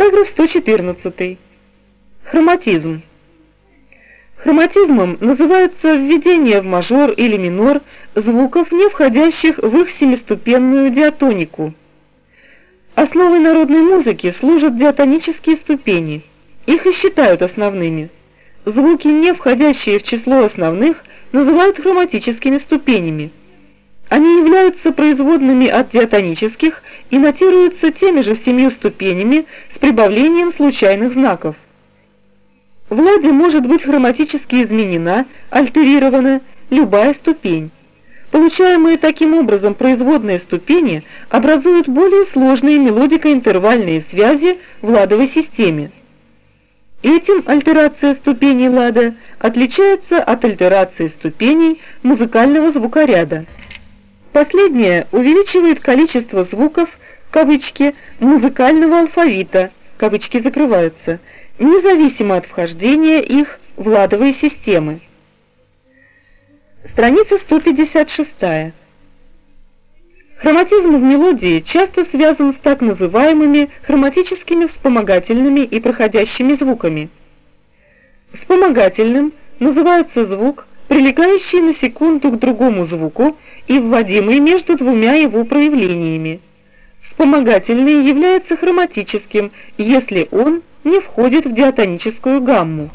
Параграф 114. Хроматизм. Хроматизмом называется введение в мажор или минор звуков, не входящих в их семиступенную диатонику. Основой народной музыки служат диатонические ступени. Их и считают основными. Звуки, не входящие в число основных, называют хроматическими ступенями. Они являются производными от диатонических и нотируются теми же семью ступенями с прибавлением случайных знаков. В ладе может быть хроматически изменена, альтерирована любая ступень. Получаемые таким образом производные ступени образуют более сложные мелодико-интервальные связи в ладовой системе. Этим альтерация ступеней лада отличается от альтерации ступеней музыкального звукоряда. Последнее увеличивает количество звуков, кавычки, музыкального алфавита, кавычки закрываются, независимо от вхождения их в ладовые системы. Страница 156. Хроматизм в мелодии часто связан с так называемыми хроматическими вспомогательными и проходящими звуками. Вспомогательным называется звук, прилегающий на секунду к другому звуку и вводимый между двумя его проявлениями. Вспомогательный является хроматическим, если он не входит в диатоническую гамму.